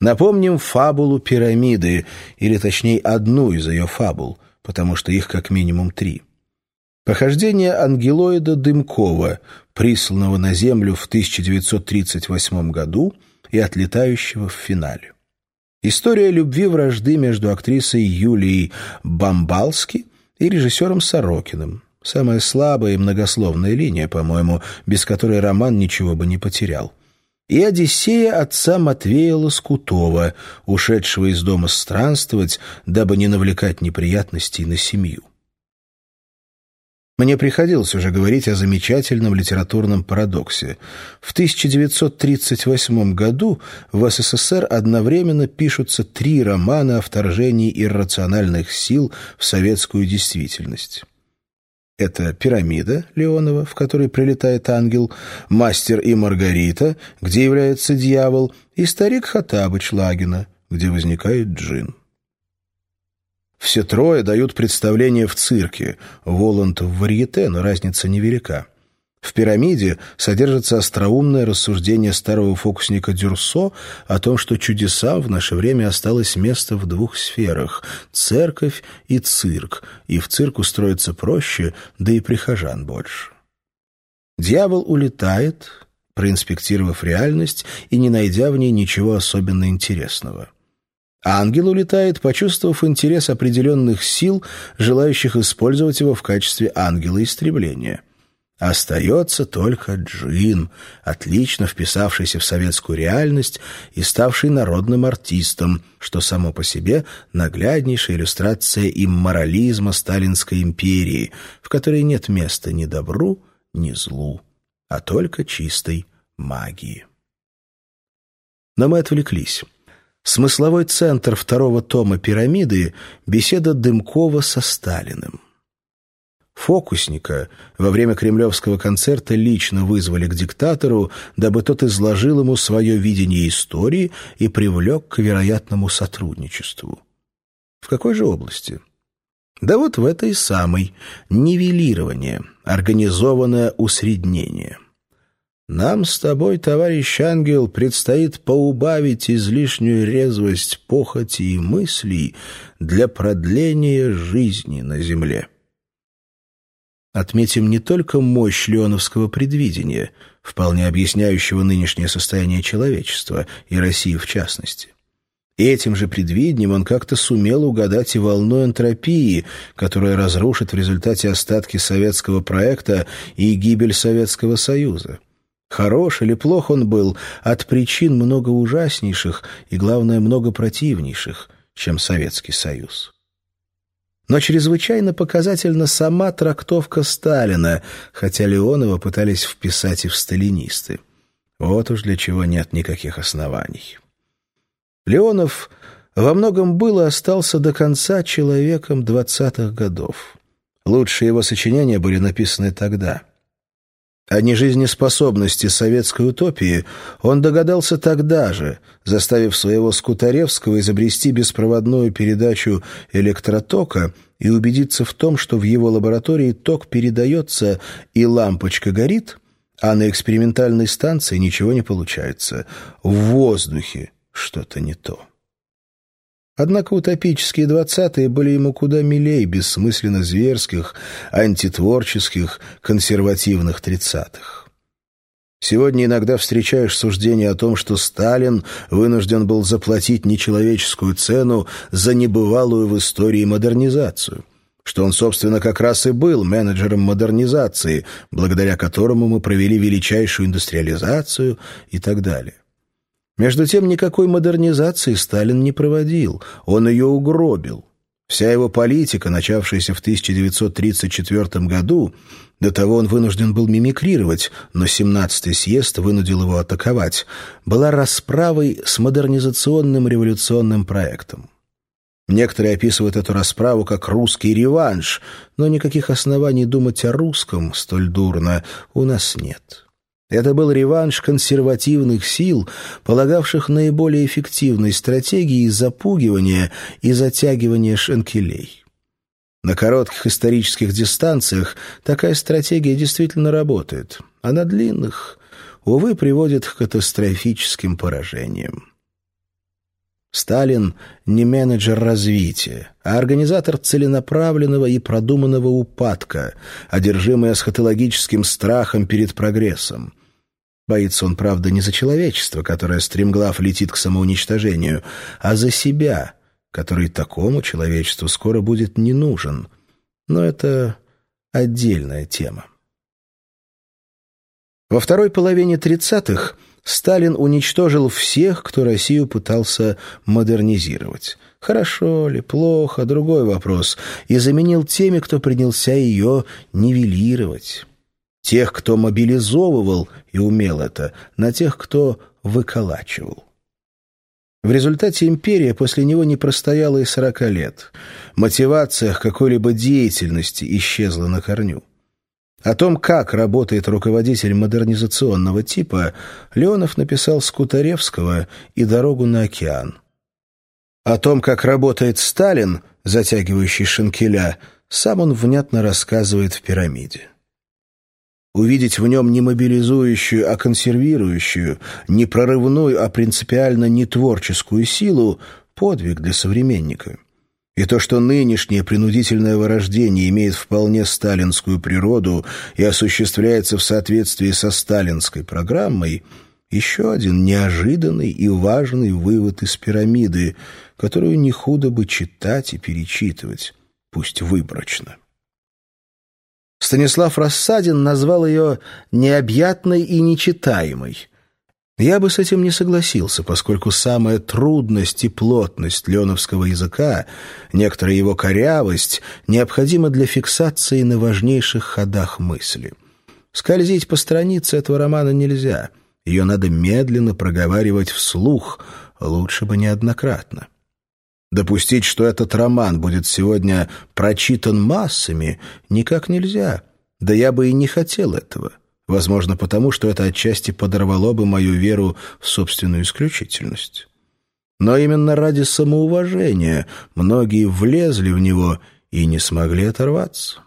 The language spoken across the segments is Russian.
Напомним фабулу пирамиды, или точнее одну из ее фабул, потому что их как минимум три. Похождение ангелоида Дымкова, присланного на Землю в 1938 году и отлетающего в финале. История любви-вражды между актрисой Юлией Бамбалски и режиссером Сорокиным. Самая слабая и многословная линия, по-моему, без которой роман ничего бы не потерял. И Одиссея отца Матвея Лоскутова, ушедшего из дома странствовать, дабы не навлекать неприятностей на семью. Мне приходилось уже говорить о замечательном литературном парадоксе. В 1938 году в СССР одновременно пишутся три романа о вторжении иррациональных сил в советскую действительность. Это «Пирамида» Леонова, в которой прилетает ангел, «Мастер и Маргарита», где является дьявол, и «Старик Хаттабыч» Лагина, где возникает джин. Все трое дают представление в цирке, Воланд в варьете, но разница невелика. В «Пирамиде» содержится остроумное рассуждение старого фокусника Дюрсо о том, что чудесам в наше время осталось место в двух сферах — церковь и цирк, и в цирк устроиться проще, да и прихожан больше. Дьявол улетает, проинспектировав реальность и не найдя в ней ничего особенно интересного. Ангел улетает, почувствовав интерес определенных сил, желающих использовать его в качестве ангела истребления. Остается только джин, отлично вписавшийся в советскую реальность и ставший народным артистом, что само по себе нагляднейшая иллюстрация имморализма Сталинской империи, в которой нет места ни добру, ни злу, а только чистой магии. Но мы отвлеклись. Смысловой центр второго тома «Пирамиды» — беседа Дымкова со Сталиным. Фокусника во время кремлевского концерта лично вызвали к диктатору, дабы тот изложил ему свое видение истории и привлек к вероятному сотрудничеству. В какой же области? Да вот в этой самой – нивелирование, организованное усреднение. Нам с тобой, товарищ ангел, предстоит поубавить излишнюю резвость похоти и мыслей для продления жизни на земле. Отметим не только мощь леоновского предвидения, вполне объясняющего нынешнее состояние человечества и России в частности. Этим же предвидением он как-то сумел угадать и волну энтропии, которая разрушит в результате остатки советского проекта и гибель Советского Союза. Хорош или плох он был от причин много ужаснейших и, главное, много противнейших, чем Советский Союз. Но чрезвычайно показательна сама трактовка Сталина, хотя Леонова пытались вписать и в сталинисты. Вот уж для чего нет никаких оснований. Леонов во многом был и остался до конца человеком двадцатых годов. Лучшие его сочинения были написаны тогда — о нежизнеспособности советской утопии он догадался тогда же, заставив своего Скуторевского изобрести беспроводную передачу электротока и убедиться в том, что в его лаборатории ток передается и лампочка горит, а на экспериментальной станции ничего не получается. В воздухе что-то не то. Однако утопические двадцатые были ему куда милей бессмысленно зверских, антитворческих, консервативных тридцатых. Сегодня иногда встречаешь суждение о том, что Сталин вынужден был заплатить нечеловеческую цену за небывалую в истории модернизацию, что он, собственно, как раз и был менеджером модернизации, благодаря которому мы провели величайшую индустриализацию и так далее. Между тем, никакой модернизации Сталин не проводил, он ее угробил. Вся его политика, начавшаяся в 1934 году, до того он вынужден был мимикрировать, но 17-й съезд вынудил его атаковать, была расправой с модернизационным революционным проектом. Некоторые описывают эту расправу как русский реванш, но никаких оснований думать о русском столь дурно у нас нет. Это был реванш консервативных сил, полагавших наиболее эффективной стратегией запугивания и затягивания шенкелей. На коротких исторических дистанциях такая стратегия действительно работает, а на длинных, увы, приводит к катастрофическим поражениям. Сталин не менеджер развития, а организатор целенаправленного и продуманного упадка, одержимый эсхатологическим страхом перед прогрессом. Боится он, правда, не за человечество, которое стремглав летит к самоуничтожению, а за себя, который такому человечеству скоро будет не нужен. Но это отдельная тема. Во второй половине 30-х Сталин уничтожил всех, кто Россию пытался модернизировать. Хорошо ли, плохо, другой вопрос. И заменил теми, кто принялся ее нивелировать. Тех, кто мобилизовывал и умел это, на тех, кто выколачивал. В результате империя после него не простояла и сорока лет. Мотивация к какой-либо деятельности исчезла на корню. О том, как работает руководитель модернизационного типа, Леонов написал Скуторевского и «Дорогу на океан». О том, как работает Сталин, затягивающий шинкеля, сам он внятно рассказывает в «Пирамиде». Увидеть в нем не мобилизующую, а консервирующую, не прорывную, а принципиально не творческую силу – подвиг для современника. И то, что нынешнее принудительное вырождение имеет вполне сталинскую природу и осуществляется в соответствии со сталинской программой, еще один неожиданный и важный вывод из пирамиды, которую не худо бы читать и перечитывать, пусть выборочно. Станислав Рассадин назвал ее «необъятной и нечитаемой», я бы с этим не согласился, поскольку самая трудность и плотность леновского языка, некоторая его корявость, необходима для фиксации на важнейших ходах мысли. Скользить по странице этого романа нельзя. Ее надо медленно проговаривать вслух, лучше бы неоднократно. Допустить, что этот роман будет сегодня прочитан массами, никак нельзя. Да я бы и не хотел этого. Возможно, потому что это отчасти подорвало бы мою веру в собственную исключительность. Но именно ради самоуважения многие влезли в него и не смогли оторваться.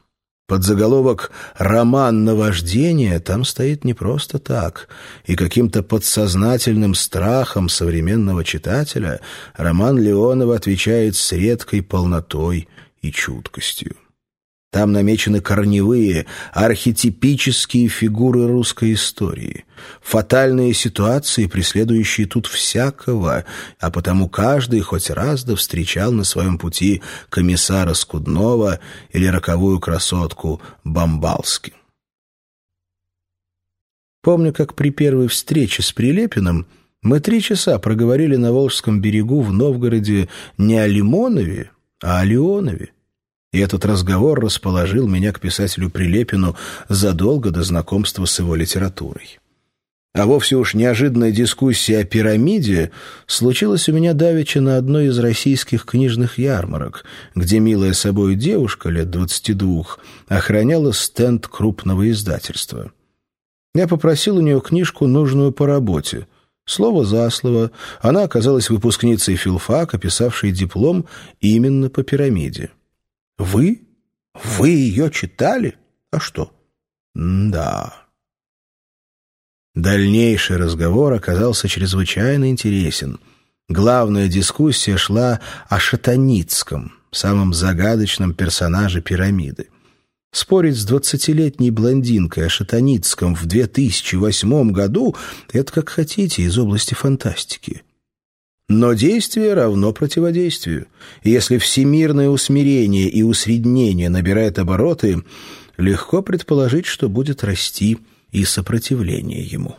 Под заголовок «Роман наваждения» там стоит не просто так, и каким-то подсознательным страхом современного читателя роман Леонова отвечает с редкой полнотой и чуткостью. Там намечены корневые, архетипические фигуры русской истории, фатальные ситуации, преследующие тут всякого, а потому каждый хоть раз да встречал на своем пути комиссара Скуднова или роковую красотку Бомбалски. Помню, как при первой встрече с Прилепиным мы три часа проговорили на Волжском берегу в Новгороде не о Лимонове, а о Леонове и этот разговор расположил меня к писателю Прилепину задолго до знакомства с его литературой. А вовсе уж неожиданная дискуссия о пирамиде случилась у меня давеча на одной из российских книжных ярмарок, где милая собой девушка лет двадцати двух охраняла стенд крупного издательства. Я попросил у нее книжку, нужную по работе. Слово за слово, она оказалась выпускницей филфака, писавшей диплом именно по пирамиде. Вы? Вы ее читали? А что? да. Дальнейший разговор оказался чрезвычайно интересен. Главная дискуссия шла о Шатаницком, самом загадочном персонаже пирамиды. Спорить с двадцатилетней блондинкой о Шатаницком в 2008 году — это как хотите из области фантастики. Но действие равно противодействию. Если всемирное усмирение и усреднение набирает обороты, легко предположить, что будет расти и сопротивление ему.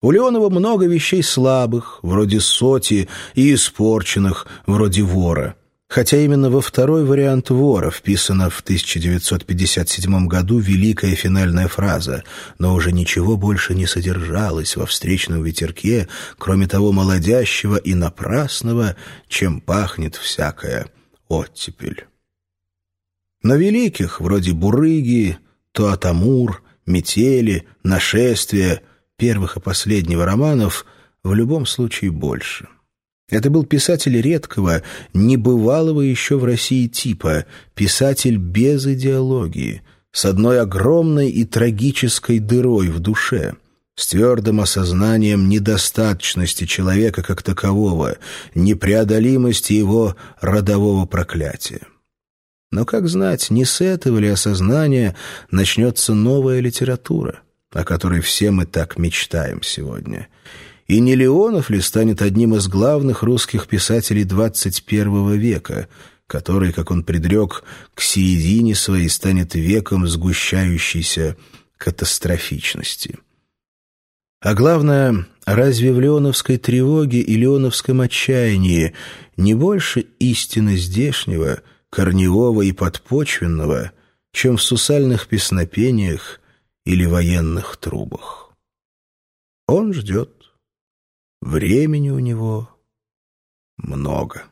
У Леонова много вещей слабых, вроде соти, и испорченных, вроде вора хотя именно во второй вариант «Вора» вписана в 1957 году великая финальная фраза, но уже ничего больше не содержалось во встречном ветерке, кроме того молодящего и напрасного, чем пахнет всякая оттепель. Но великих, вроде Бурыги, Туатамур, Метели, Нашествия, первых и последнего романов, в любом случае больше — это был писатель редкого, небывалого еще в России типа, писатель без идеологии, с одной огромной и трагической дырой в душе, с твердым осознанием недостаточности человека как такового, непреодолимости его родового проклятия. Но, как знать, не с этого ли осознания начнется новая литература, о которой все мы так мечтаем сегодня? И не Леонов ли станет одним из главных русских писателей XXI века, который, как он предрек, к середине своей станет веком сгущающейся катастрофичности? А главное, разве в леоновской тревоге и леоновском отчаянии не больше истины здешнего, корневого и подпочвенного, чем в сусальных песнопениях или военных трубах? Он ждет. Времени у него много.